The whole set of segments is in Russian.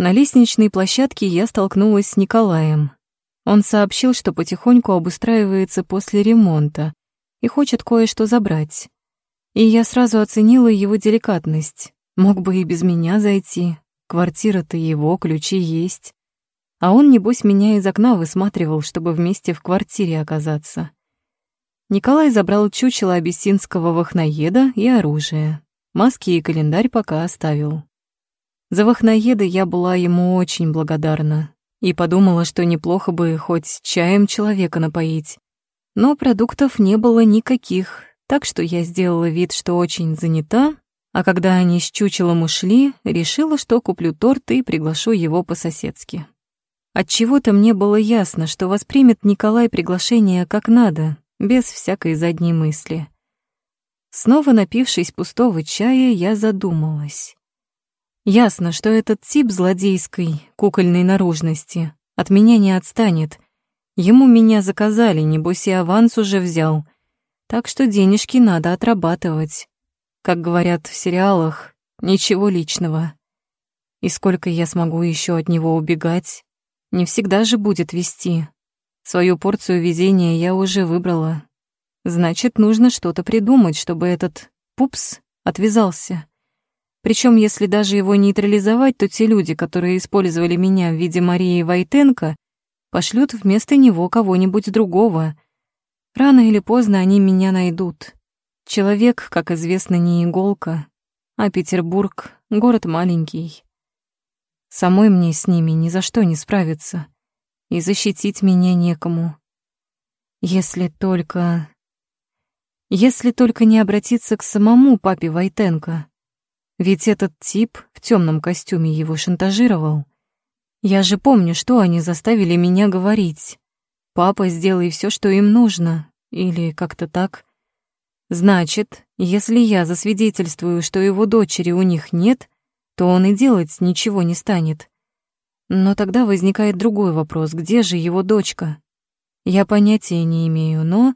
На лестничной площадке я столкнулась с Николаем. Он сообщил, что потихоньку обустраивается после ремонта и хочет кое-что забрать. И я сразу оценила его деликатность. Мог бы и без меня зайти. Квартира-то его, ключи есть. А он, небось, меня из окна высматривал, чтобы вместе в квартире оказаться. Николай забрал чучело абиссинского вахноеда и оружие. Маски и календарь пока оставил. За вахноеда я была ему очень благодарна и подумала, что неплохо бы хоть чаем человека напоить. Но продуктов не было никаких, так что я сделала вид, что очень занята, а когда они с чучелом ушли, решила, что куплю торт и приглашу его по-соседски. Отчего-то мне было ясно, что воспримет Николай приглашение как надо, без всякой задней мысли. Снова напившись пустого чая, я задумалась. Ясно, что этот тип злодейской, кукольной наружности от меня не отстанет. Ему меня заказали, небось и аванс уже взял. Так что денежки надо отрабатывать. Как говорят в сериалах, ничего личного. И сколько я смогу еще от него убегать? Не всегда же будет вести. Свою порцию везения я уже выбрала. Значит, нужно что-то придумать, чтобы этот пупс отвязался. Причем, если даже его нейтрализовать, то те люди, которые использовали меня в виде Марии Войтенко, пошлют вместо него кого-нибудь другого. Рано или поздно они меня найдут. Человек, как известно, не иголка, а Петербург — город маленький. Самой мне с ними ни за что не справиться, и защитить меня некому. Если только... Если только не обратиться к самому папе Войтенко. Ведь этот тип в темном костюме его шантажировал. Я же помню, что они заставили меня говорить. «Папа, сделай все, что им нужно». Или как-то так. Значит, если я засвидетельствую, что его дочери у них нет, то он и делать ничего не станет. Но тогда возникает другой вопрос, где же его дочка? Я понятия не имею, но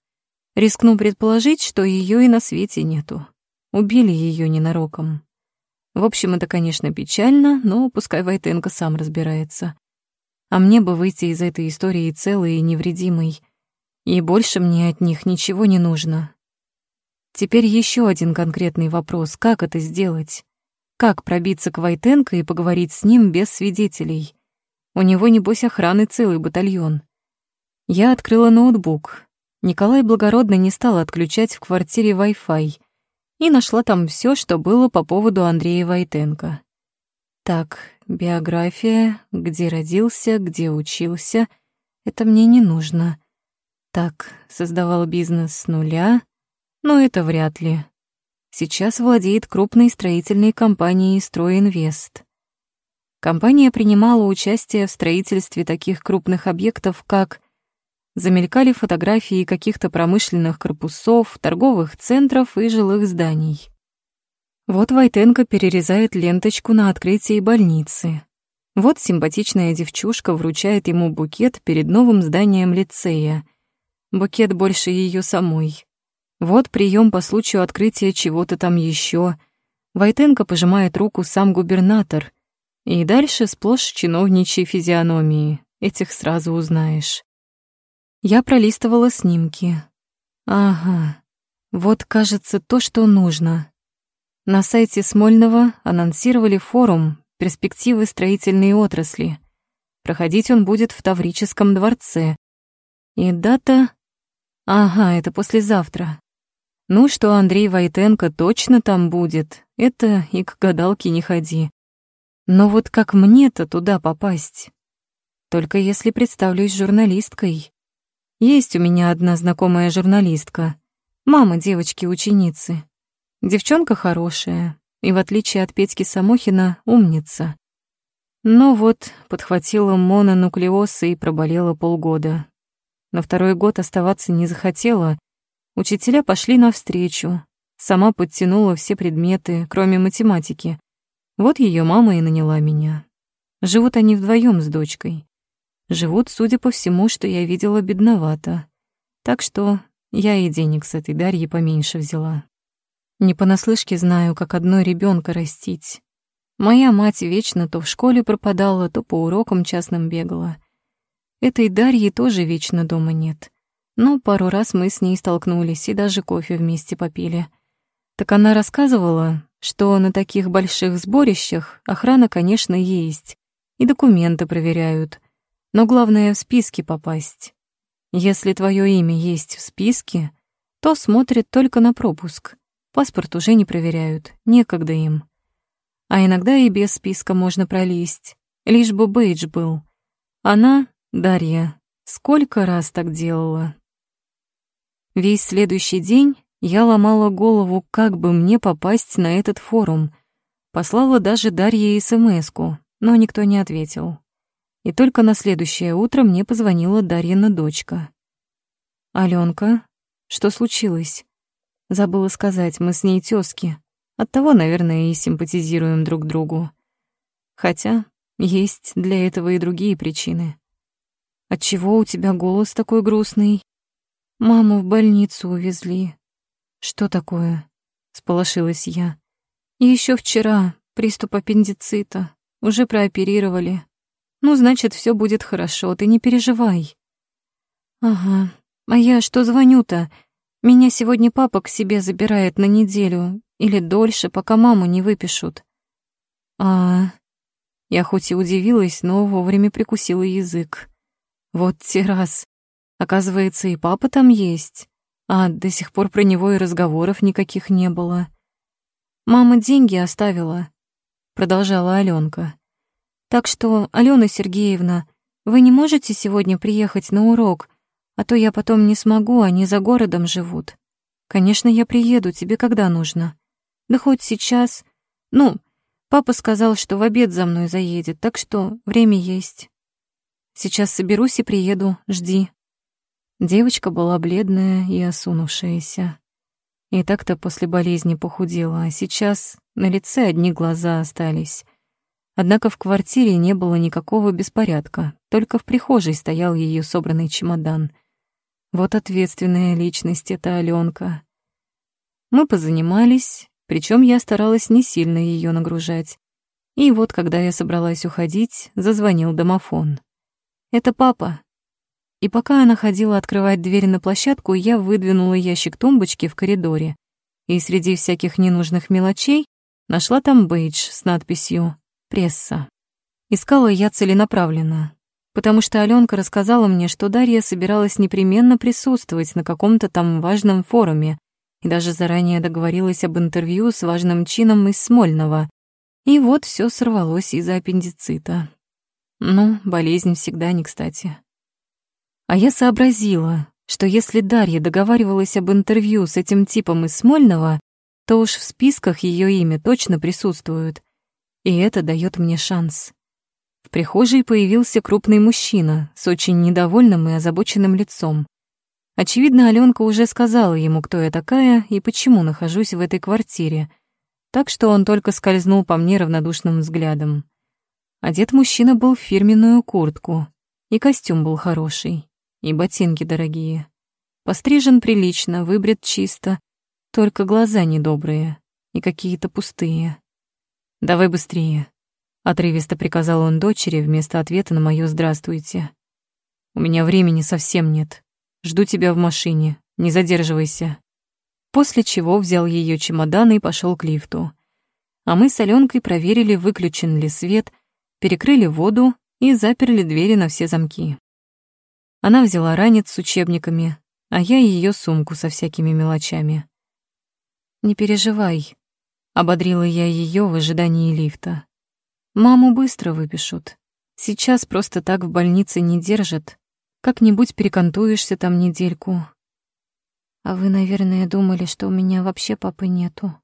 рискну предположить, что ее и на свете нету. Убили ее ненароком. В общем, это, конечно, печально, но пускай Войтенко сам разбирается. А мне бы выйти из этой истории целой и невредимой. И больше мне от них ничего не нужно. Теперь еще один конкретный вопрос. Как это сделать? Как пробиться к Войтенко и поговорить с ним без свидетелей? У него, небось, охраны целый батальон. Я открыла ноутбук. Николай благородно не стал отключать в квартире Wi-Fi и нашла там все, что было по поводу Андрея Войтенко. Так, биография, где родился, где учился, это мне не нужно. Так, создавал бизнес с нуля, но это вряд ли. Сейчас владеет крупной строительной компанией «Стройинвест». Компания принимала участие в строительстве таких крупных объектов, как замелькали фотографии каких-то промышленных корпусов, торговых центров и жилых зданий. Вот Войтенко перерезает ленточку на открытии больницы. Вот симпатичная девчушка вручает ему букет перед новым зданием лицея. Букет больше ее самой. Вот прием по случаю открытия чего-то там еще. Войтенко пожимает руку сам губернатор. И дальше сплошь чиновничьи физиономии. Этих сразу узнаешь. Я пролистывала снимки. Ага, вот, кажется, то, что нужно. На сайте Смольного анонсировали форум «Перспективы строительной отрасли». Проходить он будет в Таврическом дворце. И дата... Ага, это послезавтра. Ну, что Андрей Войтенко точно там будет, это и к гадалке не ходи. Но вот как мне-то туда попасть? Только если представлюсь журналисткой. Есть у меня одна знакомая журналистка, мама девочки-ученицы. Девчонка хорошая и, в отличие от Петьки Самохина, умница. Но вот подхватила мононуклеоз и проболела полгода. На второй год оставаться не захотела. Учителя пошли навстречу. Сама подтянула все предметы, кроме математики. Вот ее мама и наняла меня. Живут они вдвоем с дочкой. Живут, судя по всему, что я видела, бедновато. Так что я и денег с этой Дарьи поменьше взяла. Не понаслышке знаю, как одной ребенка растить. Моя мать вечно то в школе пропадала, то по урокам частным бегала. Этой Дарьи тоже вечно дома нет. Но пару раз мы с ней столкнулись и даже кофе вместе попили. Так она рассказывала, что на таких больших сборищах охрана, конечно, есть, и документы проверяют. Но главное — в списки попасть. Если твое имя есть в списке, то смотрят только на пропуск. Паспорт уже не проверяют, некогда им. А иногда и без списка можно пролезть, лишь бы бейдж был. Она, Дарья, сколько раз так делала. Весь следующий день я ломала голову, как бы мне попасть на этот форум. Послала даже Дарье СМС-ку, но никто не ответил. И только на следующее утро мне позвонила Дарьина дочка. «Алёнка, что случилось?» Забыла сказать, мы с ней тёзки. Оттого, наверное, и симпатизируем друг другу. Хотя есть для этого и другие причины. Отчего у тебя голос такой грустный? Маму в больницу увезли. Что такое? Сполошилась я. И ещё вчера приступ аппендицита. Уже прооперировали. Ну, значит, все будет хорошо, ты не переживай. Ага. А я что звоню-то? Меня сегодня папа к себе забирает на неделю или дольше, пока маму не выпишут. А я хоть и удивилась, но вовремя прикусила язык. Вот те раз. Оказывается, и папа там есть. А до сих пор про него и разговоров никаких не было. Мама деньги оставила, продолжала Алёнка. Так что, Алена Сергеевна, вы не можете сегодня приехать на урок, а то я потом не смогу, они за городом живут. Конечно, я приеду, тебе когда нужно? Да хоть сейчас. Ну, папа сказал, что в обед за мной заедет, так что время есть. Сейчас соберусь и приеду, жди. Девочка была бледная и осунувшаяся. И так-то после болезни похудела, а сейчас на лице одни глаза остались. Однако в квартире не было никакого беспорядка, только в прихожей стоял ее собранный чемодан. Вот ответственная личность эта Алёнка. Мы позанимались, причем я старалась не сильно ее нагружать. И вот, когда я собралась уходить, зазвонил домофон. «Это папа». И пока она ходила открывать дверь на площадку, я выдвинула ящик тумбочки в коридоре. И среди всяких ненужных мелочей нашла там бейдж с надписью Пресса. Искала я целенаправленно, потому что Алёнка рассказала мне, что Дарья собиралась непременно присутствовать на каком-то там важном форуме и даже заранее договорилась об интервью с важным чином из Смольного. И вот всё сорвалось из-за аппендицита. Ну, болезнь всегда не кстати. А я сообразила, что если Дарья договаривалась об интервью с этим типом из Смольного, то уж в списках её имя точно присутствует — и это дает мне шанс. В прихожей появился крупный мужчина с очень недовольным и озабоченным лицом. Очевидно, Алёнка уже сказала ему, кто я такая и почему нахожусь в этой квартире, так что он только скользнул по мне равнодушным взглядом. Одет мужчина был в фирменную куртку, и костюм был хороший, и ботинки дорогие. Пострижен прилично, выбрит чисто, только глаза недобрые и какие-то пустые. «Давай быстрее», — отрывисто приказал он дочери вместо ответа на моё «здравствуйте». «У меня времени совсем нет. Жду тебя в машине. Не задерживайся». После чего взял её чемодан и пошёл к лифту. А мы с Алёнкой проверили, выключен ли свет, перекрыли воду и заперли двери на все замки. Она взяла ранец с учебниками, а я её сумку со всякими мелочами. «Не переживай», Ободрила я ее в ожидании лифта. Маму быстро выпишут. Сейчас просто так в больнице не держат. Как-нибудь перекантуешься там недельку. А вы, наверное, думали, что у меня вообще папы нету?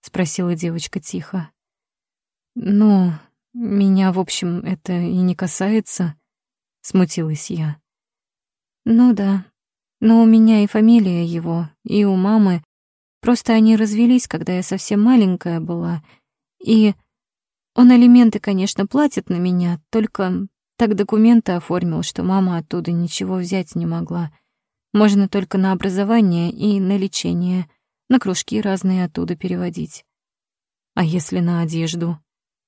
Спросила девочка тихо. Ну, меня, в общем, это и не касается, смутилась я. Ну да, но у меня и фамилия его, и у мамы, Просто они развелись, когда я совсем маленькая была. И он алименты, конечно, платит на меня, только так документы оформил, что мама оттуда ничего взять не могла. Можно только на образование и на лечение, на кружки разные оттуда переводить. А если на одежду?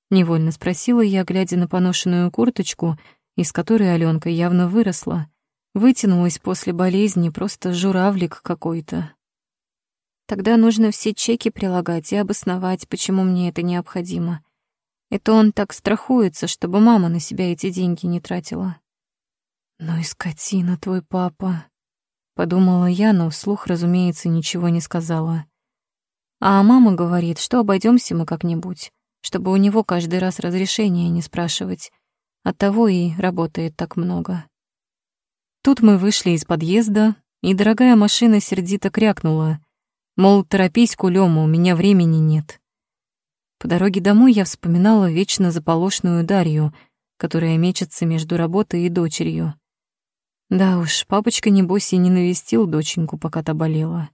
Невольно спросила я, глядя на поношенную курточку, из которой Алёнка явно выросла. Вытянулась после болезни, просто журавлик какой-то. Тогда нужно все чеки прилагать и обосновать, почему мне это необходимо. Это он так страхуется, чтобы мама на себя эти деньги не тратила. «Ну и скотина твой папа», — подумала я, но вслух, разумеется, ничего не сказала. А мама говорит, что обойдемся мы как-нибудь, чтобы у него каждый раз разрешения не спрашивать. Оттого и работает так много. Тут мы вышли из подъезда, и дорогая машина сердито крякнула. Мол, торопись, кулёма, у меня времени нет. По дороге домой я вспоминала вечно заполошную Дарью, которая мечется между работой и дочерью. Да уж, папочка, небось, и не навестил доченьку, пока та болела.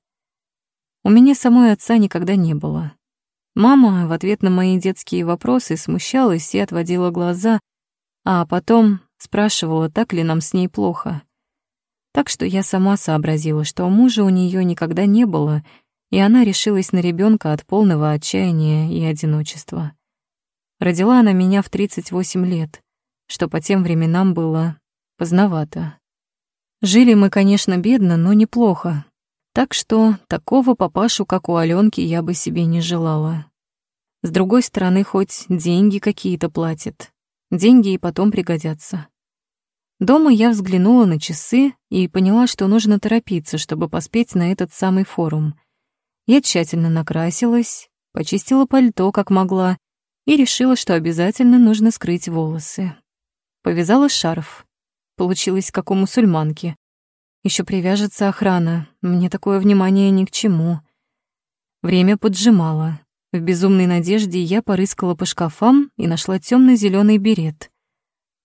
У меня самой отца никогда не было. Мама в ответ на мои детские вопросы смущалась и отводила глаза, а потом спрашивала, так ли нам с ней плохо. Так что я сама сообразила, что мужа у нее никогда не было, и она решилась на ребенка от полного отчаяния и одиночества. Родила она меня в 38 лет, что по тем временам было поздновато. Жили мы, конечно, бедно, но неплохо. Так что такого папашу, как у Алёнки, я бы себе не желала. С другой стороны, хоть деньги какие-то платят. Деньги и потом пригодятся. Дома я взглянула на часы и поняла, что нужно торопиться, чтобы поспеть на этот самый форум. Я тщательно накрасилась, почистила пальто, как могла, и решила, что обязательно нужно скрыть волосы. Повязала шарф, Получилось, как у мусульманки. Еще привяжется охрана. Мне такое внимание ни к чему. Время поджимало. В безумной надежде я порыскала по шкафам и нашла темно зеленый берет.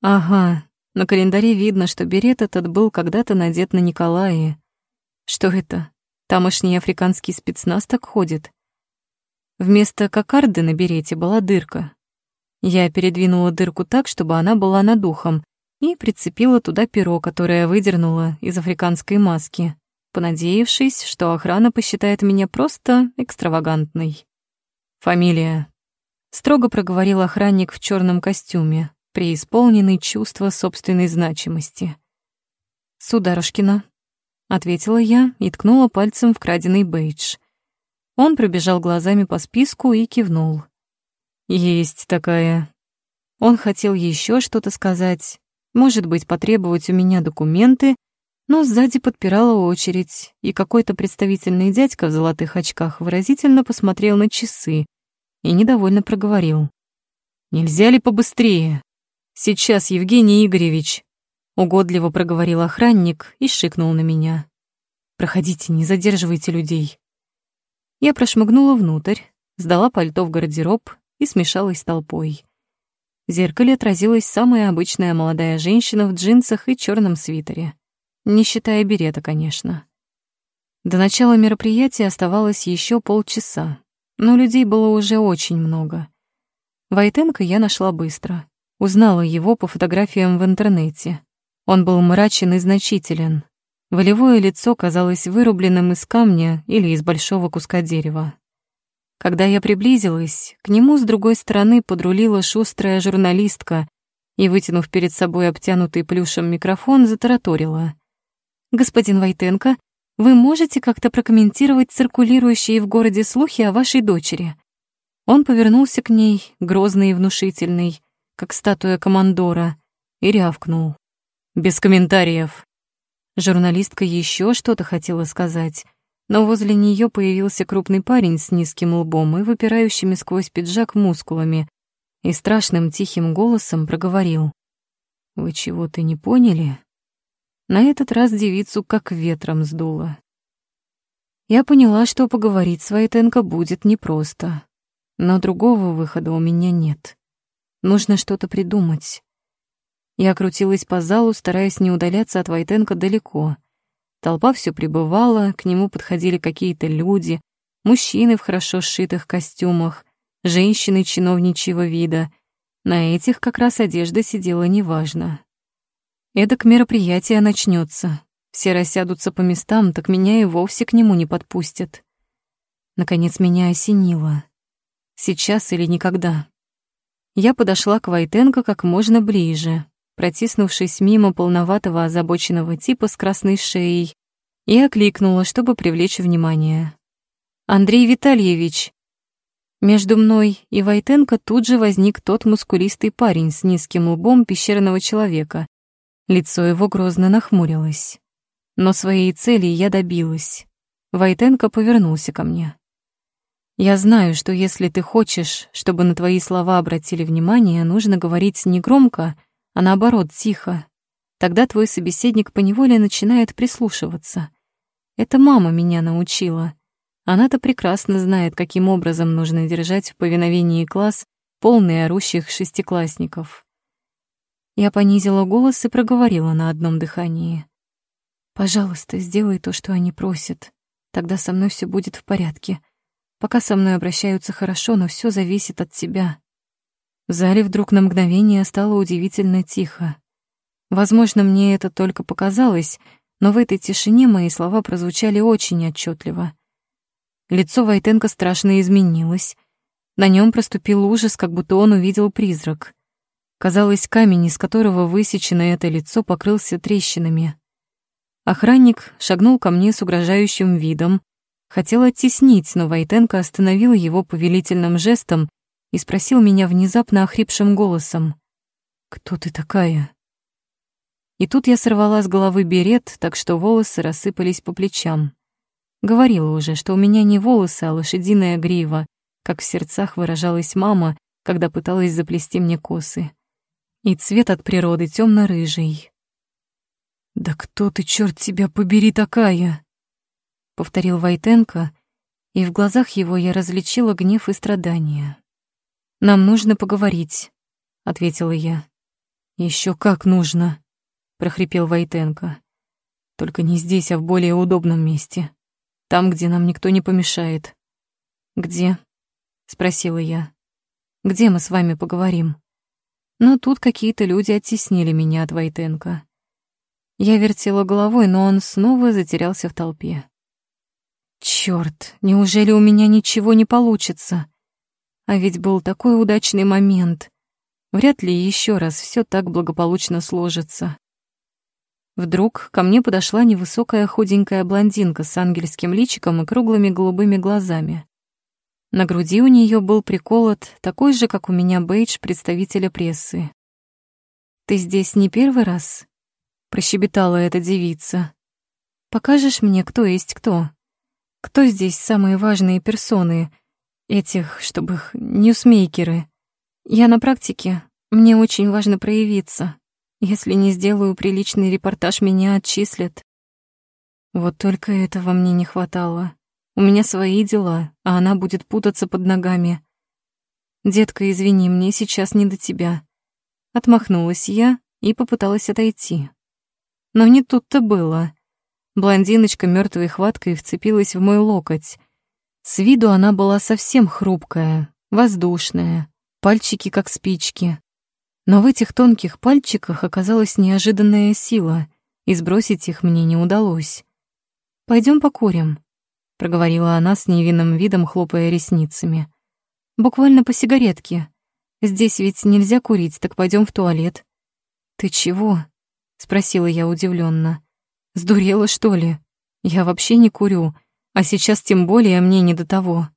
Ага, на календаре видно, что берет этот был когда-то надет на Николае. Что это? Тамошний африканский спецназ так ходит. Вместо кокарды на берете была дырка. Я передвинула дырку так, чтобы она была над ухом, и прицепила туда перо, которое выдернула из африканской маски, понадеявшись, что охрана посчитает меня просто экстравагантной. «Фамилия», — строго проговорил охранник в черном костюме, преисполненный чувства собственной значимости. «Сударушкина», — ответила я и ткнула пальцем в краденый бейдж. Он пробежал глазами по списку и кивнул. «Есть такая». Он хотел еще что-то сказать, может быть, потребовать у меня документы, но сзади подпирала очередь, и какой-то представительный дядька в золотых очках выразительно посмотрел на часы и недовольно проговорил. «Нельзя ли побыстрее? Сейчас, Евгений Игоревич!» Угодливо проговорил охранник и шикнул на меня. «Проходите, не задерживайте людей». Я прошмыгнула внутрь, сдала пальто в гардероб и смешалась с толпой. В зеркале отразилась самая обычная молодая женщина в джинсах и черном свитере. Не считая берета, конечно. До начала мероприятия оставалось еще полчаса, но людей было уже очень много. Войтенко я нашла быстро. Узнала его по фотографиям в интернете. Он был мрачен и значителен. Волевое лицо казалось вырубленным из камня или из большого куска дерева. Когда я приблизилась, к нему с другой стороны подрулила шустрая журналистка и, вытянув перед собой обтянутый плюшем микрофон, затараторила. «Господин Войтенко, вы можете как-то прокомментировать циркулирующие в городе слухи о вашей дочери?» Он повернулся к ней, грозный и внушительный, как статуя командора, и рявкнул. «Без комментариев». Журналистка еще что-то хотела сказать, но возле нее появился крупный парень с низким лбом и выпирающими сквозь пиджак мускулами, и страшным тихим голосом проговорил. «Вы чего-то не поняли?» На этот раз девицу как ветром сдуло. Я поняла, что поговорить с Войтенко будет непросто, но другого выхода у меня нет. Нужно что-то придумать. Я крутилась по залу, стараясь не удаляться от Войтенко далеко — Толпа все прибывала, к нему подходили какие-то люди, мужчины в хорошо сшитых костюмах, женщины чиновничьего вида. На этих как раз одежда сидела неважно. Эдак мероприятие начнется. Все рассядутся по местам, так меня и вовсе к нему не подпустят. Наконец меня осенило. Сейчас или никогда. Я подошла к Войтенко как можно ближе, протиснувшись мимо полноватого озабоченного типа с красной шеей, и окликнула, чтобы привлечь внимание. «Андрей Витальевич!» Между мной и Войтенко тут же возник тот мускулистый парень с низким лбом пещерного человека. Лицо его грозно нахмурилось. Но своей цели я добилась. Войтенко повернулся ко мне. «Я знаю, что если ты хочешь, чтобы на твои слова обратили внимание, нужно говорить не громко, а наоборот, тихо. Тогда твой собеседник поневоле начинает прислушиваться. Это мама меня научила. Она-то прекрасно знает, каким образом нужно держать в повиновении класс, полный орущих шестиклассников. Я понизила голос и проговорила на одном дыхании. «Пожалуйста, сделай то, что они просят. Тогда со мной все будет в порядке. Пока со мной обращаются хорошо, но все зависит от тебя». В зале вдруг на мгновение стало удивительно тихо. Возможно, мне это только показалось, но в этой тишине мои слова прозвучали очень отчетливо. Лицо Войтенко страшно изменилось. На нем проступил ужас, как будто он увидел призрак. Казалось, камень, из которого высечено это лицо, покрылся трещинами. Охранник шагнул ко мне с угрожающим видом. Хотел оттеснить, но Войтенко остановил его повелительным жестом и спросил меня внезапно охрипшим голосом. «Кто ты такая?» И тут я сорвала с головы берет, так что волосы рассыпались по плечам. Говорила уже, что у меня не волосы, а лошадиная грива, как в сердцах выражалась мама, когда пыталась заплести мне косы. И цвет от природы темно рыжий «Да кто ты, черт тебя побери, такая?» — повторил Войтенко, и в глазах его я различила гнев и страдания. «Нам нужно поговорить», — ответила я. Еще как нужно», — прохрипел Войтенко. «Только не здесь, а в более удобном месте. Там, где нам никто не помешает». «Где?» — спросила я. «Где мы с вами поговорим?» Но тут какие-то люди оттеснили меня от Войтенко. Я вертела головой, но он снова затерялся в толпе. Чёрт, неужели у меня ничего не получится? А ведь был такой удачный момент. Вряд ли еще раз все так благополучно сложится. Вдруг ко мне подошла невысокая худенькая блондинка с ангельским личиком и круглыми голубыми глазами. На груди у нее был приколот такой же, как у меня бейдж представителя прессы. «Ты здесь не первый раз?» прощебетала эта девица. Покажешь мне, кто есть кто? Кто здесь самые важные персоны? Этих, чтобы их ньюсмейкеры. Я на практике. Мне очень важно проявиться. Если не сделаю приличный репортаж, меня отчислят. Вот только этого мне не хватало. У меня свои дела, а она будет путаться под ногами. «Детка, извини, мне сейчас не до тебя». Отмахнулась я и попыталась отойти. Но не тут-то было. Блондиночка мертвой хваткой вцепилась в мой локоть. С виду она была совсем хрупкая, воздушная, пальчики как спички. Но в этих тонких пальчиках оказалась неожиданная сила, и сбросить их мне не удалось. Пойдем покурим», — проговорила она с невинным видом, хлопая ресницами. «Буквально по сигаретке. Здесь ведь нельзя курить, так пойдем в туалет». «Ты чего?» спросила я удивленно. Сдурела, что ли? Я вообще не курю, а сейчас тем более мне не до того.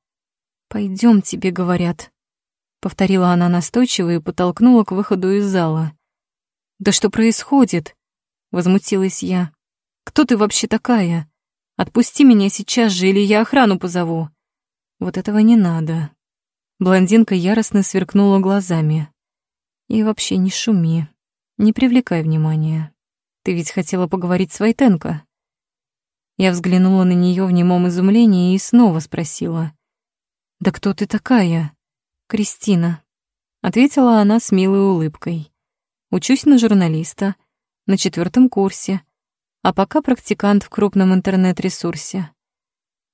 Пойдем, тебе говорят, повторила она настойчиво и потолкнула к выходу из зала. Да что происходит? возмутилась я. Кто ты вообще такая? Отпусти меня сейчас же, или я охрану позову. Вот этого не надо. Блондинка яростно сверкнула глазами. И вообще не шуми, не привлекай внимания. Ты ведь хотела поговорить с Войтенко. Я взглянула на нее в немом изумлении и снова спросила. «Да кто ты такая?» «Кристина», — ответила она с милой улыбкой. «Учусь на журналиста, на четвертом курсе, а пока практикант в крупном интернет-ресурсе».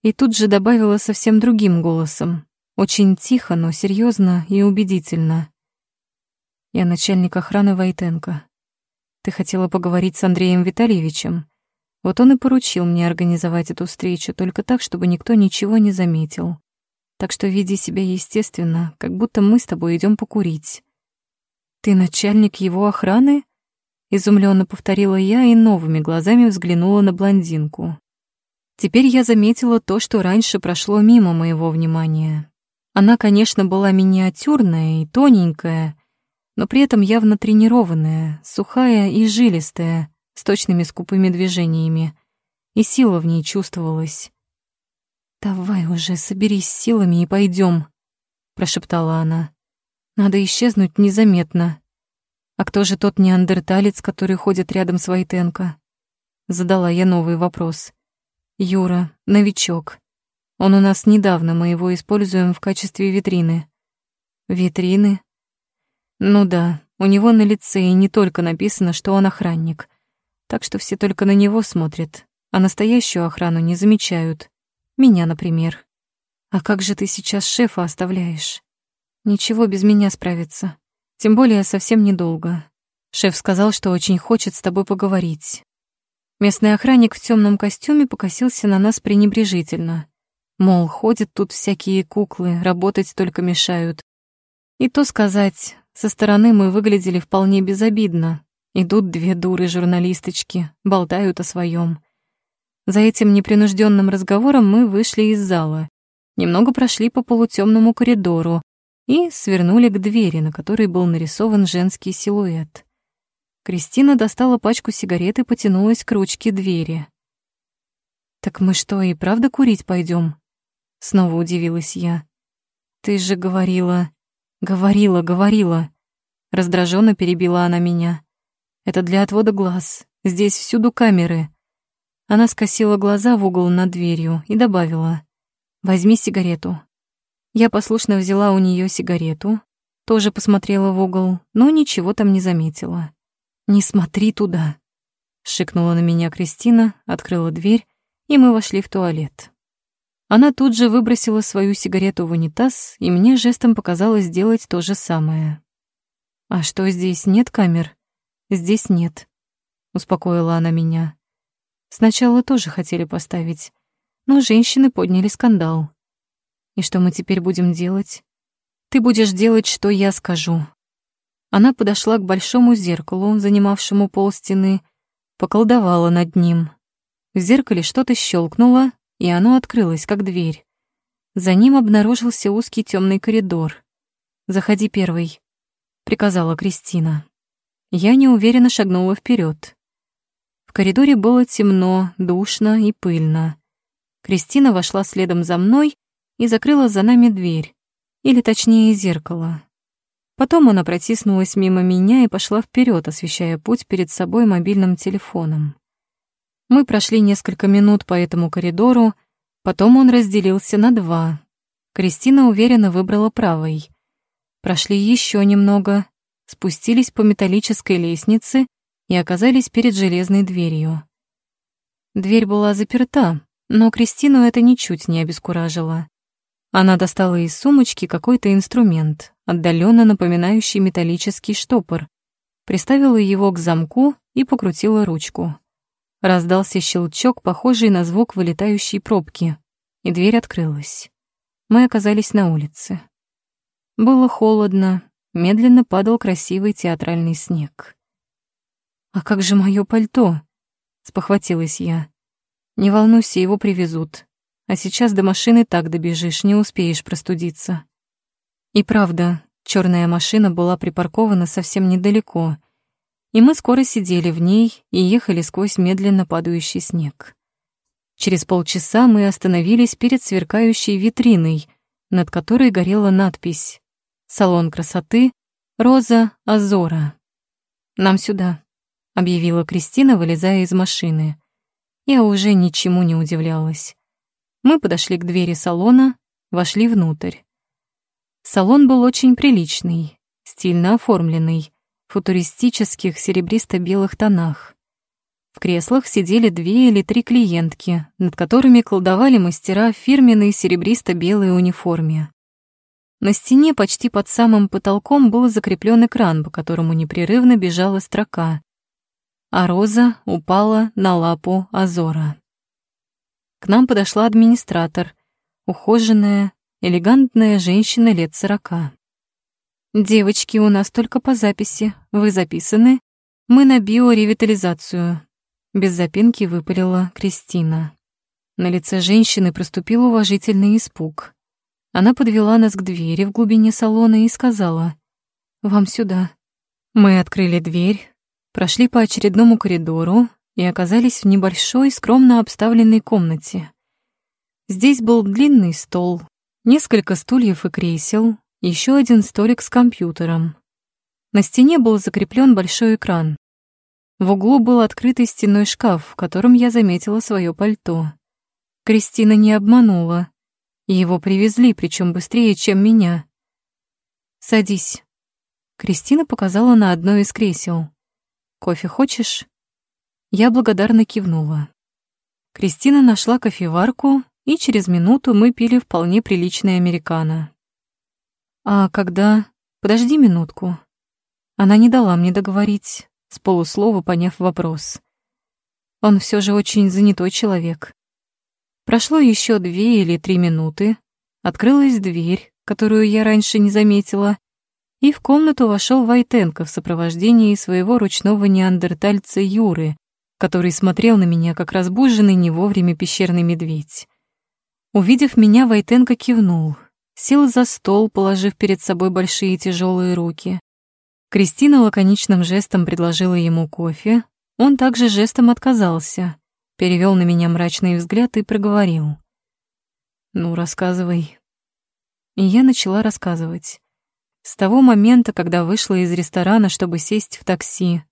И тут же добавила совсем другим голосом, очень тихо, но серьезно и убедительно. «Я начальник охраны Войтенко. Ты хотела поговорить с Андреем Витальевичем. Вот он и поручил мне организовать эту встречу, только так, чтобы никто ничего не заметил. Так что веди себя естественно, как будто мы с тобой идем покурить. «Ты начальник его охраны?» Изумленно повторила я и новыми глазами взглянула на блондинку. Теперь я заметила то, что раньше прошло мимо моего внимания. Она, конечно, была миниатюрная и тоненькая, но при этом явно тренированная, сухая и жилистая, с точными скупыми движениями. И сила в ней чувствовалась. «Давай уже, соберись силами и пойдем, прошептала она. «Надо исчезнуть незаметно». «А кто же тот неандерталец, который ходит рядом с Войтенко?» Задала я новый вопрос. «Юра, новичок. Он у нас недавно, мы его используем в качестве витрины». «Витрины?» «Ну да, у него на лице и не только написано, что он охранник. Так что все только на него смотрят, а настоящую охрану не замечают. Меня, например. А как же ты сейчас шефа оставляешь? Ничего без меня справиться. Тем более совсем недолго. Шеф сказал, что очень хочет с тобой поговорить. Местный охранник в темном костюме покосился на нас пренебрежительно. Мол, ходят тут всякие куклы, работать только мешают. И то сказать, со стороны мы выглядели вполне безобидно. Идут две дуры-журналисточки, болтают о своем. За этим непринужденным разговором мы вышли из зала, немного прошли по полутемному коридору, и свернули к двери, на которой был нарисован женский силуэт. Кристина достала пачку сигарет и потянулась к ручке двери. «Так мы что, и правда курить пойдем? Снова удивилась я. «Ты же говорила...» «Говорила, говорила...» Раздраженно перебила она меня. «Это для отвода глаз. Здесь всюду камеры». Она скосила глаза в угол над дверью и добавила. «Возьми сигарету. Я послушно взяла у нее сигарету, тоже посмотрела в угол, но ничего там не заметила. «Не смотри туда!» Шикнула на меня Кристина, открыла дверь, и мы вошли в туалет. Она тут же выбросила свою сигарету в унитаз, и мне жестом показалось сделать то же самое. «А что, здесь нет камер?» «Здесь нет», — успокоила она меня. Сначала тоже хотели поставить, но женщины подняли скандал. И что мы теперь будем делать? Ты будешь делать, что я скажу. Она подошла к большому зеркалу, занимавшему пол стены, поколдовала над ним. В зеркале что-то щелкнуло, и оно открылось, как дверь. За ним обнаружился узкий темный коридор. «Заходи первый», — приказала Кристина. Я неуверенно шагнула вперед. В коридоре было темно, душно и пыльно. Кристина вошла следом за мной и закрыла за нами дверь, или точнее зеркало. Потом она протиснулась мимо меня и пошла вперед, освещая путь перед собой мобильным телефоном. Мы прошли несколько минут по этому коридору, потом он разделился на два. Кристина уверенно выбрала правый. Прошли еще немного, спустились по металлической лестнице и оказались перед железной дверью. Дверь была заперта, но Кристину это ничуть не обескуражило. Она достала из сумочки какой-то инструмент, отдаленно напоминающий металлический штопор, приставила его к замку и покрутила ручку. Раздался щелчок, похожий на звук вылетающей пробки, и дверь открылась. Мы оказались на улице. Было холодно, медленно падал красивый театральный снег. «А как же мое пальто?» — спохватилась я. «Не волнуйся, его привезут. А сейчас до машины так добежишь, не успеешь простудиться. И правда, черная машина была припаркована совсем недалеко, и мы скоро сидели в ней и ехали сквозь медленно падающий снег. Через полчаса мы остановились перед сверкающей витриной, над которой горела надпись «Салон красоты. Роза Азора». «Нам сюда», — объявила Кристина, вылезая из машины. Я уже ничему не удивлялась. Мы подошли к двери салона, вошли внутрь. Салон был очень приличный, стильно оформленный, в футуристических серебристо-белых тонах. В креслах сидели две или три клиентки, над которыми колдовали мастера в фирменной серебристо-белой униформе. На стене почти под самым потолком был закреплен экран, по которому непрерывно бежала строка. А роза упала на лапу Азора. К нам подошла администратор, ухоженная, элегантная женщина лет сорока. «Девочки, у нас только по записи. Вы записаны. Мы на биоревитализацию». Без запинки выпалила Кристина. На лице женщины проступил уважительный испуг. Она подвела нас к двери в глубине салона и сказала «Вам сюда». Мы открыли дверь, прошли по очередному коридору и оказались в небольшой, скромно обставленной комнате. Здесь был длинный стол, несколько стульев и кресел, еще один столик с компьютером. На стене был закреплен большой экран. В углу был открытый стенной шкаф, в котором я заметила свое пальто. Кристина не обманула. Его привезли, причем быстрее, чем меня. «Садись». Кристина показала на одно из кресел. «Кофе хочешь?» Я благодарно кивнула. Кристина нашла кофеварку, и через минуту мы пили вполне приличное американо. «А когда...» «Подожди минутку». Она не дала мне договорить, с полуслова поняв вопрос. Он все же очень занятой человек. Прошло еще две или три минуты, открылась дверь, которую я раньше не заметила, и в комнату вошел Войтенко в сопровождении своего ручного неандертальца Юры, который смотрел на меня, как разбуженный не вовремя пещерный медведь. Увидев меня, Войтенко кивнул, сел за стол, положив перед собой большие тяжелые руки. Кристина лаконичным жестом предложила ему кофе, он также жестом отказался, перевел на меня мрачный взгляд и проговорил. «Ну, рассказывай». И я начала рассказывать. С того момента, когда вышла из ресторана, чтобы сесть в такси,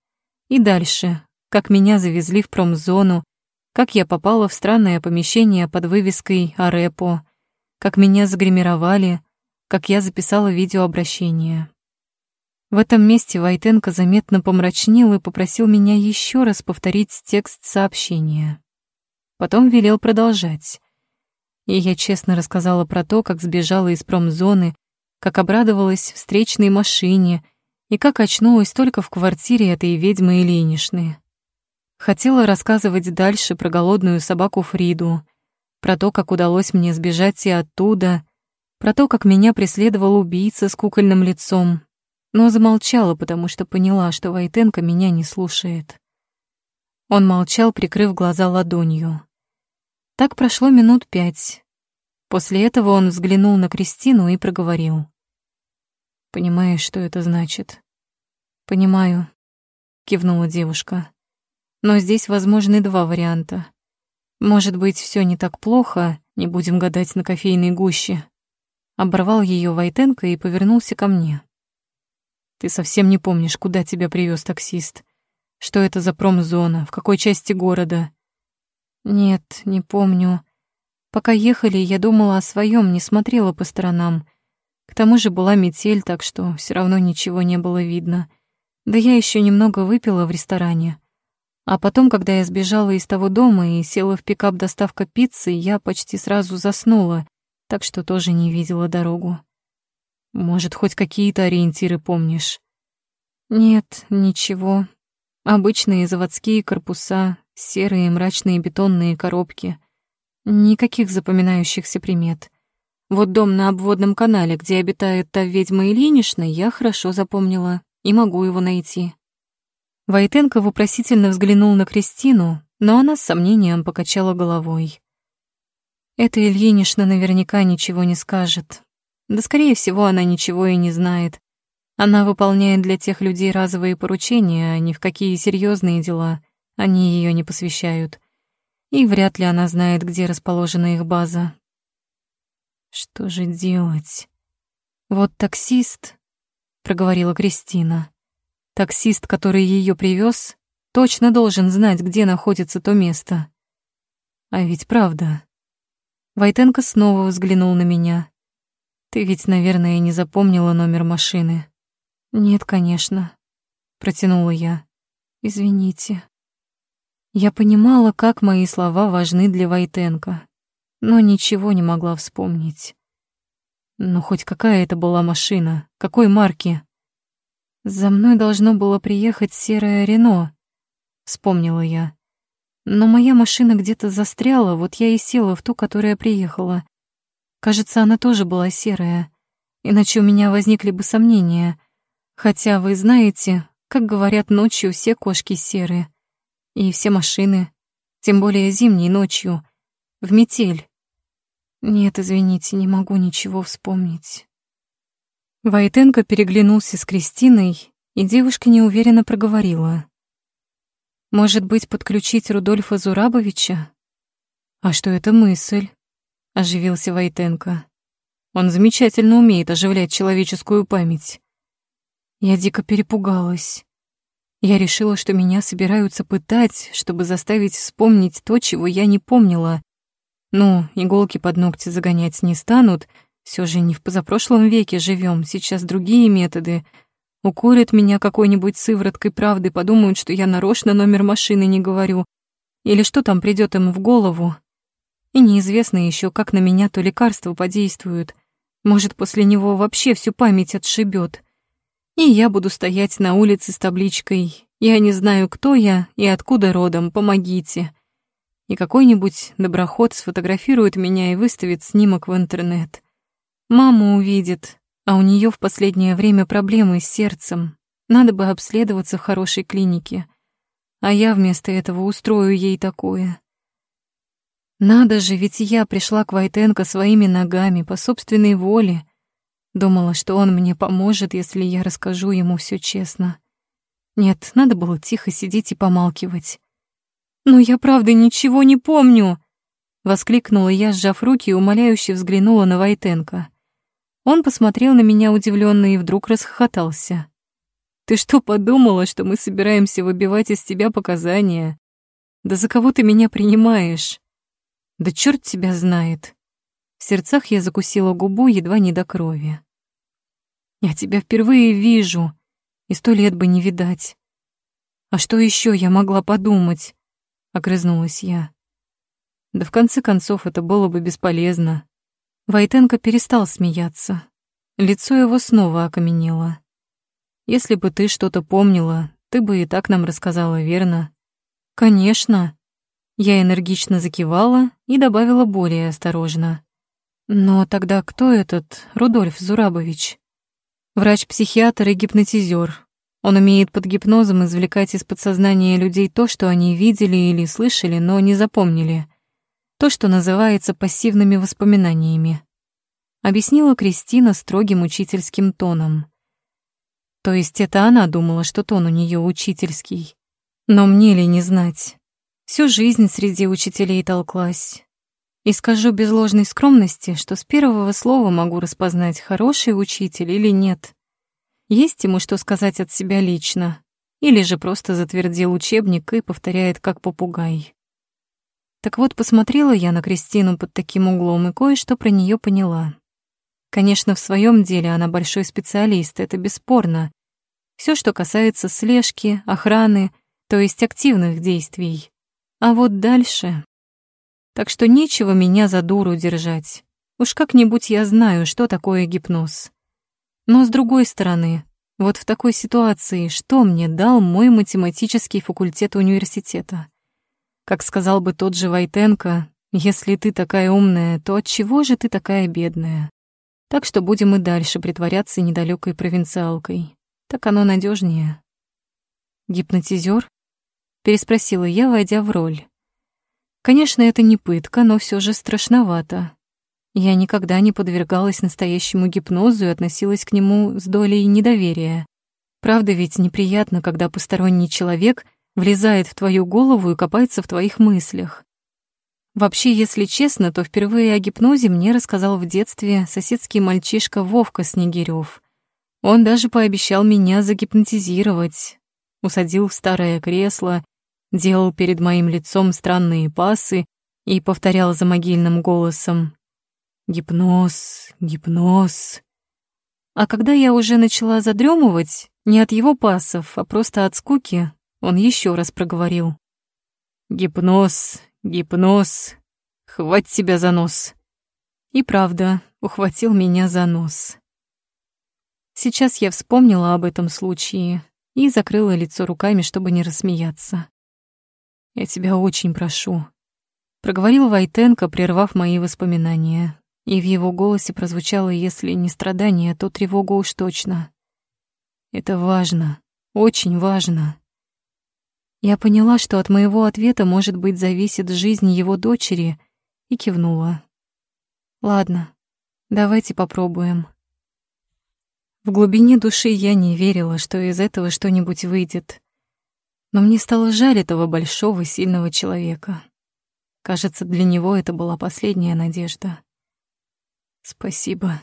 и дальше, как меня завезли в промзону, как я попала в странное помещение под вывеской «Арепо», как меня загримировали, как я записала видеообращение. В этом месте Войтенко заметно помрачнел и попросил меня еще раз повторить текст сообщения. Потом велел продолжать. И я честно рассказала про то, как сбежала из промзоны, как обрадовалась встречной машине и как очнулась только в квартире этой ведьмы Ильинишны. Хотела рассказывать дальше про голодную собаку Фриду, про то, как удалось мне сбежать и оттуда, про то, как меня преследовал убийца с кукольным лицом, но замолчала, потому что поняла, что Войтенко меня не слушает. Он молчал, прикрыв глаза ладонью. Так прошло минут пять. После этого он взглянул на Кристину и проговорил. «Понимаешь, что это значит?» «Понимаю», — кивнула девушка. «Но здесь возможны два варианта. Может быть, все не так плохо, не будем гадать на кофейной гуще. Оборвал ее Войтенко и повернулся ко мне. Ты совсем не помнишь, куда тебя привез таксист? Что это за промзона, в какой части города? Нет, не помню. Пока ехали, я думала о своем, не смотрела по сторонам. К тому же была метель, так что все равно ничего не было видно. Да я еще немного выпила в ресторане. А потом, когда я сбежала из того дома и села в пикап доставка пиццы, я почти сразу заснула, так что тоже не видела дорогу. Может, хоть какие-то ориентиры помнишь? Нет, ничего. Обычные заводские корпуса, серые мрачные бетонные коробки. Никаких запоминающихся примет. Вот дом на обводном канале, где обитает та ведьма Ильинична, я хорошо запомнила и могу его найти. Войтенко вопросительно взглянул на Кристину, но она с сомнением покачала головой. «Эта Ильинична наверняка ничего не скажет. Да, скорее всего, она ничего и не знает. Она выполняет для тех людей разовые поручения, а ни в какие серьезные дела они ее не посвящают. И вряд ли она знает, где расположена их база. Что же делать? Вот таксист, проговорила Кристина. Таксист, который ее привез, точно должен знать, где находится то место. А ведь правда. Войтенко снова взглянул на меня. Ты ведь, наверное, не запомнила номер машины. Нет, конечно, протянула я. Извините. Я понимала, как мои слова важны для Войтенко, но ничего не могла вспомнить. Но хоть какая это была машина, какой марки? За мной должно было приехать серое Рено, вспомнила я. Но моя машина где-то застряла, вот я и села в ту, которая приехала. Кажется, она тоже была серая. иначе у меня возникли бы сомнения. Хотя вы знаете, как говорят ночью, все кошки серые. И все машины, тем более зимней ночью, в метель. Нет, извините, не могу ничего вспомнить. Войтенко переглянулся с Кристиной, и девушка неуверенно проговорила. «Может быть, подключить Рудольфа Зурабовича?» «А что это мысль?» — оживился Войтенко. «Он замечательно умеет оживлять человеческую память». Я дико перепугалась. Я решила, что меня собираются пытать, чтобы заставить вспомнить то, чего я не помнила. Ну, иголки под ногти загонять не станут, все же не в позапрошлом веке живем, сейчас другие методы. Укурят меня какой-нибудь сывороткой правды, подумают, что я нарочно номер машины не говорю. Или что там придет им в голову. И неизвестно еще, как на меня то лекарство подействует. Может, после него вообще всю память отшибет и я буду стоять на улице с табличкой «Я не знаю, кто я и откуда родом, помогите». И какой-нибудь доброход сфотографирует меня и выставит снимок в интернет. Мама увидит, а у нее в последнее время проблемы с сердцем. Надо бы обследоваться в хорошей клинике. А я вместо этого устрою ей такое. Надо же, ведь я пришла к Войтенко своими ногами, по собственной воле, Думала, что он мне поможет, если я расскажу ему все честно. Нет, надо было тихо сидеть и помалкивать. «Но я правда ничего не помню!» Воскликнула я, сжав руки и умоляюще взглянула на Войтенко. Он посмотрел на меня удивленно и вдруг расхохотался. «Ты что подумала, что мы собираемся выбивать из тебя показания? Да за кого ты меня принимаешь? Да черт тебя знает!» В сердцах я закусила губу едва не до крови. «Я тебя впервые вижу, и сто лет бы не видать. А что еще я могла подумать?» — огрызнулась я. Да в конце концов это было бы бесполезно. Войтенко перестал смеяться. Лицо его снова окаменело. «Если бы ты что-то помнила, ты бы и так нам рассказала, верно?» «Конечно». Я энергично закивала и добавила более осторожно. Но тогда кто этот Рудольф Зурабович? Врач-психиатр и гипнотизер. Он умеет под гипнозом извлекать из подсознания людей то, что они видели или слышали, но не запомнили. То, что называется пассивными воспоминаниями. Объяснила Кристина строгим учительским тоном. То есть это она думала, что тон у нее учительский. Но мне ли не знать? Всю жизнь среди учителей толклась, и скажу без ложной скромности, что с первого слова могу распознать, хороший учитель или нет. Есть ему что сказать от себя лично, или же просто затвердил учебник и повторяет как попугай. Так вот, посмотрела я на Кристину под таким углом и кое-что про нее поняла. Конечно, в своем деле она большой специалист, это бесспорно. Все, что касается слежки, охраны, то есть активных действий. А вот дальше... Так что нечего меня за дуру держать. Уж как-нибудь я знаю, что такое гипноз. Но с другой стороны, вот в такой ситуации что мне дал мой математический факультет университета? Как сказал бы тот же Войтенко, если ты такая умная, то от чего же ты такая бедная? Так что будем и дальше притворяться недалекой провинциалкой. Так оно надежнее. Гипнотизер? Переспросила я, войдя в роль. Конечно, это не пытка, но все же страшновато. Я никогда не подвергалась настоящему гипнозу и относилась к нему с долей недоверия. Правда ведь неприятно, когда посторонний человек влезает в твою голову и копается в твоих мыслях. Вообще, если честно, то впервые о гипнозе мне рассказал в детстве соседский мальчишка Вовка Снегирёв. Он даже пообещал меня загипнотизировать. Усадил в старое кресло делал перед моим лицом странные пасы и повторял за могильным голосом «Гипноз, гипноз». А когда я уже начала задремывать, не от его пасов, а просто от скуки, он еще раз проговорил. «Гипноз, гипноз, хвать тебя за нос». И правда, ухватил меня за нос. Сейчас я вспомнила об этом случае и закрыла лицо руками, чтобы не рассмеяться. «Я тебя очень прошу», — проговорил Войтенко, прервав мои воспоминания. И в его голосе прозвучало, если не страдание, то тревога уж точно. Это важно, очень важно. Я поняла, что от моего ответа, может быть, зависит жизнь его дочери, и кивнула. Ладно, давайте попробуем. В глубине души я не верила, что из этого что-нибудь выйдет. Но мне стало жаль этого большого, сильного человека. Кажется, для него это была последняя надежда. Спасибо.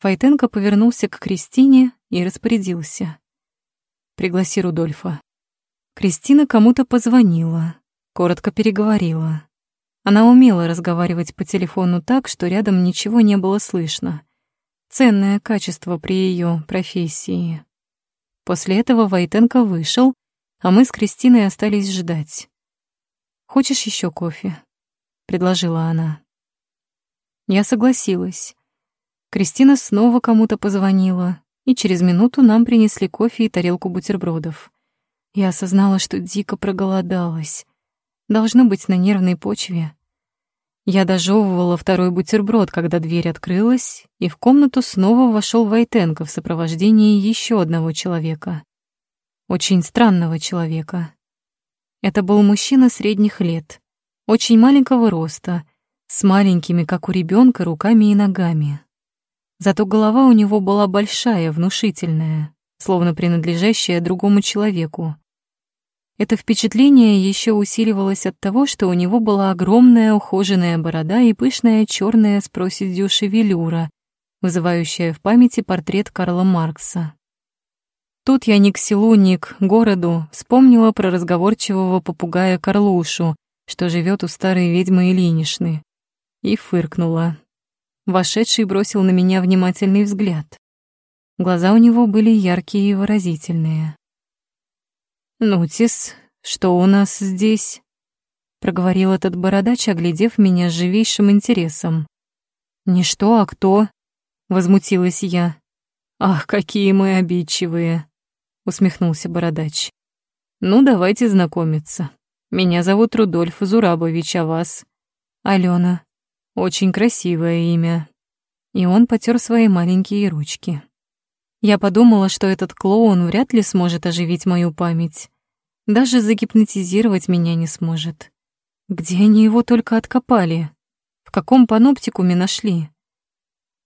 Файтенко повернулся к Кристине и распорядился. Пригласи Рудольфа. Кристина кому-то позвонила, коротко переговорила. Она умела разговаривать по телефону так, что рядом ничего не было слышно. Ценное качество при ее профессии. После этого Войтенко вышел, а мы с Кристиной остались ждать. «Хочешь еще кофе?» — предложила она. Я согласилась. Кристина снова кому-то позвонила, и через минуту нам принесли кофе и тарелку бутербродов. Я осознала, что дико проголодалась. Должно быть на нервной почве. Я дожевывала второй бутерброд, когда дверь открылась, и в комнату снова вошел Войтенко в сопровождении еще одного человека. Очень странного человека. Это был мужчина средних лет, очень маленького роста, с маленькими, как у ребенка, руками и ногами. Зато голова у него была большая, внушительная, словно принадлежащая другому человеку. Это впечатление еще усиливалось от того, что у него была огромная ухоженная борода и пышная черная с проседью шевелюра, вызывающая в памяти портрет Карла Маркса. Тут я ни к селу, ни к городу вспомнила про разговорчивого попугая Карлушу, что живет у старой ведьмы Ильинишны, и фыркнула. Вошедший бросил на меня внимательный взгляд. Глаза у него были яркие и выразительные. «Нутис, что у нас здесь?» — проговорил этот бородач, оглядев меня с живейшим интересом. «Не что, а кто?» — возмутилась я. «Ах, какие мы обидчивые!» — усмехнулся бородач. «Ну, давайте знакомиться. Меня зовут Рудольф Зурабович, а вас?» «Алена. Очень красивое имя». И он потер свои маленькие ручки. Я подумала, что этот клоун вряд ли сможет оживить мою память. Даже загипнотизировать меня не сможет. Где они его только откопали? В каком паноптикуме нашли?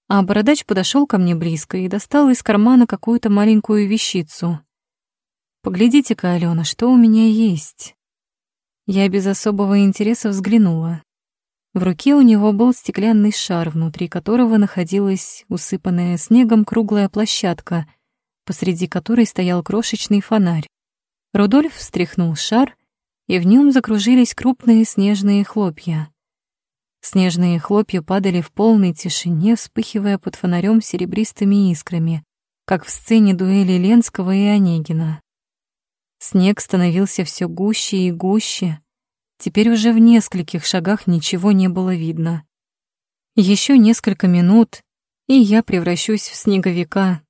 А бородач подошел ко мне близко и достал из кармана какую-то маленькую вещицу. «Поглядите-ка, Алена, что у меня есть?» Я без особого интереса взглянула. В руке у него был стеклянный шар, внутри которого находилась усыпанная снегом круглая площадка, посреди которой стоял крошечный фонарь. Рудольф встряхнул шар, и в нем закружились крупные снежные хлопья. Снежные хлопья падали в полной тишине, вспыхивая под фонарем серебристыми искрами, как в сцене дуэли Ленского и Онегина. Снег становился все гуще и гуще, Теперь уже в нескольких шагах ничего не было видно. Еще несколько минут, и я превращусь в снеговика,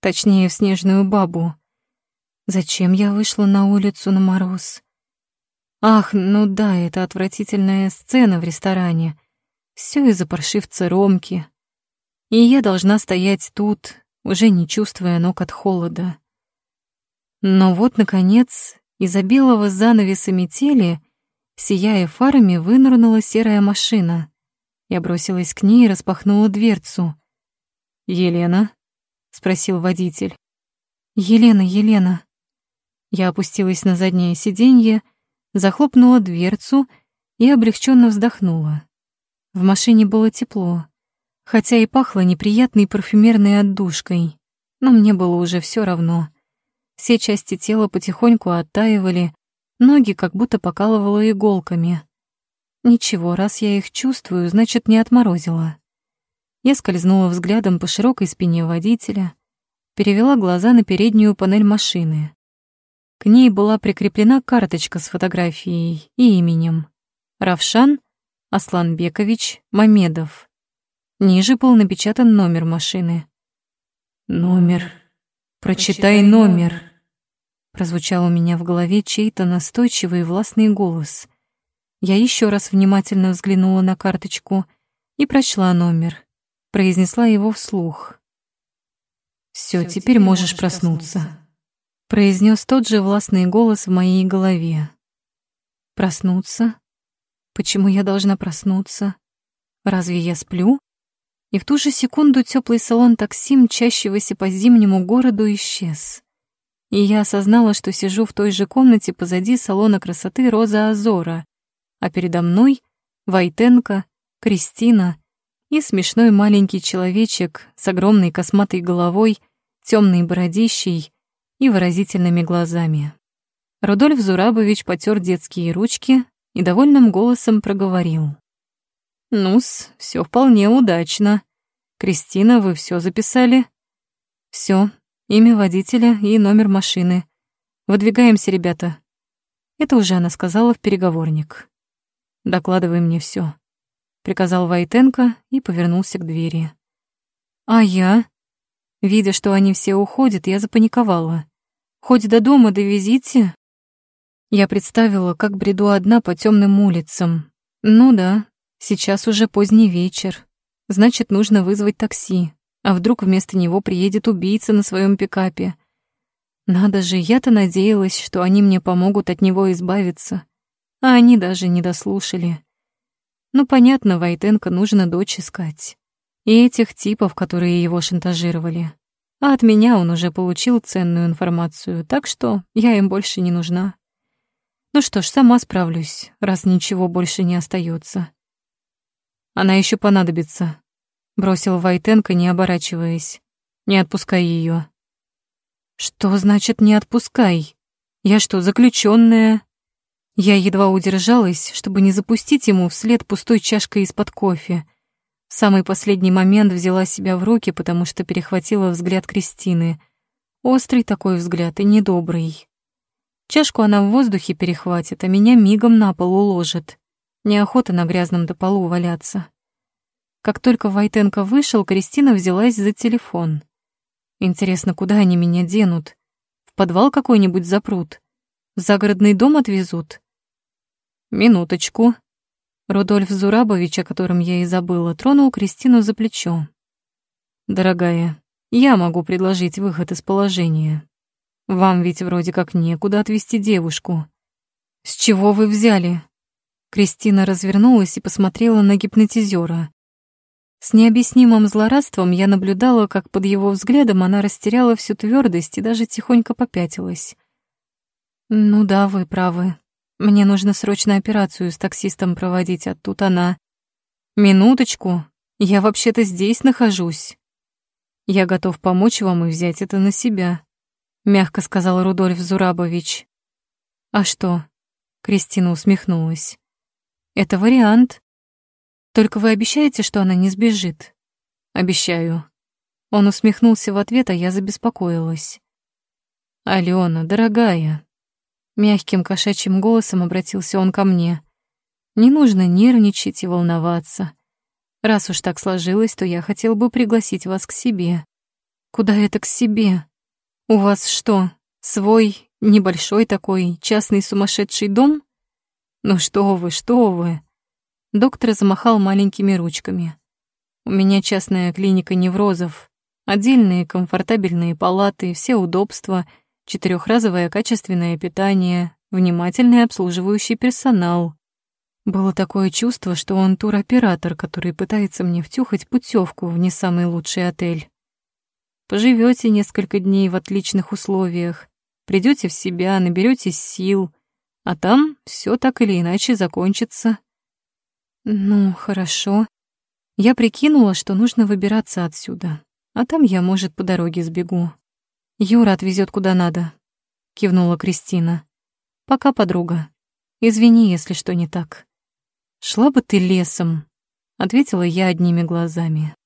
точнее, в снежную бабу. Зачем я вышла на улицу на мороз? Ах, ну да, это отвратительная сцена в ресторане. Все из-за паршивца Ромки. И я должна стоять тут, уже не чувствуя ног от холода. Но вот, наконец, из-за белого занавеса метели Сияя фарами, вынырнула серая машина. Я бросилась к ней и распахнула дверцу. «Елена?» — спросил водитель. «Елена, Елена». Я опустилась на заднее сиденье, захлопнула дверцу и облегченно вздохнула. В машине было тепло, хотя и пахло неприятной парфюмерной отдушкой, но мне было уже все равно. Все части тела потихоньку оттаивали, Ноги как будто покалывало иголками. Ничего, раз я их чувствую, значит, не отморозила. Я скользнула взглядом по широкой спине водителя, перевела глаза на переднюю панель машины. К ней была прикреплена карточка с фотографией и именем. Равшан Асланбекович Мамедов. Ниже был напечатан номер машины. «Номер. Прочитай номер», Прозвучал у меня в голове чей-то настойчивый и властный голос. Я еще раз внимательно взглянула на карточку. и прочла номер. Произнесла его вслух. «Все, теперь можешь проснуться», — произнес тот же властный голос в моей голове. «Проснуться? Почему я должна проснуться? Разве я сплю?» И в ту же секунду теплый салон такси, мчащегося по зимнему городу, исчез. И я осознала, что сижу в той же комнате позади салона красоты Роза Азора, а передо мной — Войтенко, Кристина и смешной маленький человечек с огромной косматой головой, темной бородищей и выразительными глазами. Рудольф Зурабович потер детские ручки и довольным голосом проговорил. Ну-с, все вполне удачно. Кристина, вы все записали? Все, имя водителя и номер машины. Выдвигаемся, ребята. Это уже она сказала в переговорник. Докладывай мне все, приказал Войтенко и повернулся к двери. А я, видя, что они все уходят, я запаниковала. Хоть до дома довезите. Я представила, как бреду одна по темным улицам. Ну да, Сейчас уже поздний вечер. Значит, нужно вызвать такси. А вдруг вместо него приедет убийца на своем пикапе? Надо же, я-то надеялась, что они мне помогут от него избавиться. А они даже не дослушали. Ну, понятно, Войтенко нужно дочь искать. И этих типов, которые его шантажировали. А от меня он уже получил ценную информацию, так что я им больше не нужна. Ну что ж, сама справлюсь, раз ничего больше не остается. Она еще понадобится», — бросил Войтенко, не оборачиваясь. «Не отпускай ее. «Что значит «не отпускай»? Я что, заключенная? Я едва удержалась, чтобы не запустить ему вслед пустой чашкой из-под кофе. В самый последний момент взяла себя в руки, потому что перехватила взгляд Кристины. Острый такой взгляд и недобрый. Чашку она в воздухе перехватит, а меня мигом на пол уложит. Неохота на грязном до полу валяться. Как только Войтенко вышел, Кристина взялась за телефон. Интересно, куда они меня денут? В подвал какой-нибудь запрут? В загородный дом отвезут? Минуточку. Рудольф Зурабович, о котором я и забыла, тронул Кристину за плечо. «Дорогая, я могу предложить выход из положения. Вам ведь вроде как некуда отвезти девушку. С чего вы взяли?» Кристина развернулась и посмотрела на гипнотизера. С необъяснимым злорадством я наблюдала, как под его взглядом она растеряла всю твердость и даже тихонько попятилась. «Ну да, вы правы. Мне нужно срочно операцию с таксистом проводить, а тут она...» «Минуточку, я вообще-то здесь нахожусь. Я готов помочь вам и взять это на себя», — мягко сказал Рудольф Зурабович. «А что?» — Кристина усмехнулась. Это вариант. Только вы обещаете, что она не сбежит? Обещаю. Он усмехнулся в ответ, а я забеспокоилась. Алена, дорогая. Мягким кошачьим голосом обратился он ко мне. Не нужно нервничать и волноваться. Раз уж так сложилось, то я хотел бы пригласить вас к себе. Куда это к себе? У вас что, свой небольшой такой частный сумасшедший дом? «Ну что вы, что вы!» Доктор замахал маленькими ручками. «У меня частная клиника неврозов. Отдельные комфортабельные палаты, все удобства, четырехразовое качественное питание, внимательный обслуживающий персонал. Было такое чувство, что он туроператор, который пытается мне втюхать путевку в не самый лучший отель. Поживете несколько дней в отличных условиях, придете в себя, наберетесь сил — а там все так или иначе закончится. Ну, хорошо. Я прикинула, что нужно выбираться отсюда, а там я, может, по дороге сбегу. Юра отвезет куда надо, кивнула Кристина. Пока, подруга. Извини, если что не так. Шла бы ты лесом, ответила я одними глазами.